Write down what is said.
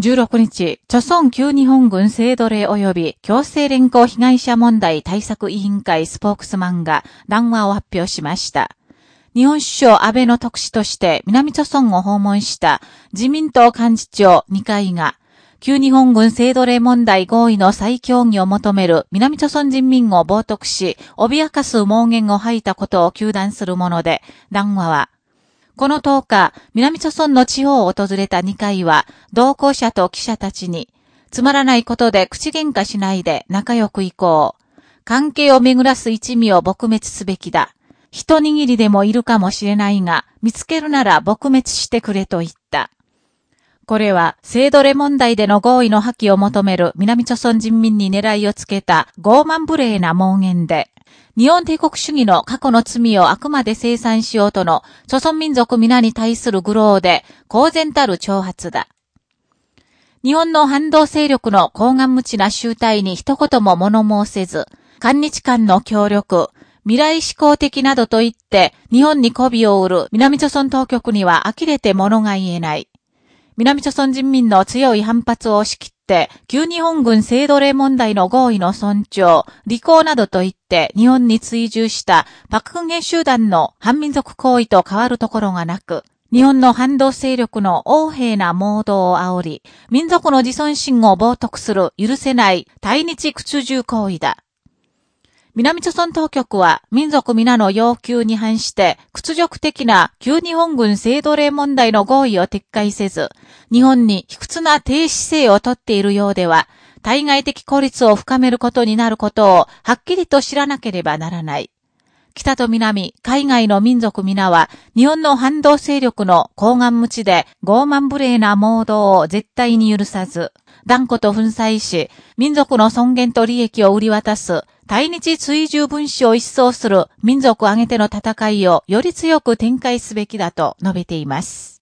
16日、朝鮮旧日本軍制度令及び強制連行被害者問題対策委員会スポークスマンが談話を発表しました。日本首相安倍の特使として南朝鮮を訪問した自民党幹事長2回が、旧日本軍制度令問題合意の再協議を求める南朝鮮人民を冒涜し、脅かす妄言を吐いたことを求断するもので、談話は、この10日、南朝村の地方を訪れた2回は、同行者と記者たちに、つまらないことで口喧嘩しないで仲良く行こう。関係を巡らす一味を撲滅すべきだ。一握りでもいるかもしれないが、見つけるなら撲滅してくれと言った。これは、制度レ問題での合意の破棄を求める南朝村人民に狙いをつけた傲慢無礼な妄言で、日本帝国主義の過去の罪をあくまで生産しようとの、諸村民族皆に対する愚弄で、公然たる挑発だ。日本の反動勢力の高顔無知な集体に一言も物申せず、韓日間の協力、未来志向的などと言って、日本に媚びを売る南朝村当局には呆れて物が言えない。南朝鮮人民の強い反発を押し切、旧日本軍制度令問題の合意の尊重、履行などといって日本に追従したパククゲ集団の反民族行為と変わるところがなく、日本の反動勢力の横柄な盲導を煽り、民族の自尊心を冒涜する許せない対日屈辱行為だ。南朝鮮当局は民族皆の要求に反して屈辱的な旧日本軍制度令問題の合意を撤回せず、日本に卑屈な低姿勢をとっているようでは、対外的孤立を深めることになることをはっきりと知らなければならない。北と南、海外の民族皆は、日本の反動勢力の高顔無知で傲慢無礼なモードを絶対に許さず、断固と粉砕し、民族の尊厳と利益を売り渡す対日追従分子を一掃する民族挙げての戦いをより強く展開すべきだと述べています。